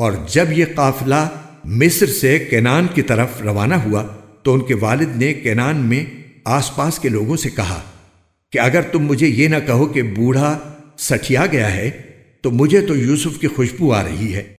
اور جب یہ قافلہ مصر سے کینان کی طرف روانہ ہوا تو ان کے والد نے کینان میں آس پاس کے لوگوں سے کہا کہ اگر تم مجھے یہ نہ کہو کہ بوڑھا سٹھیا گیا ہے تو مجھے تو یوسف کی خوشبو آ رہی ہے۔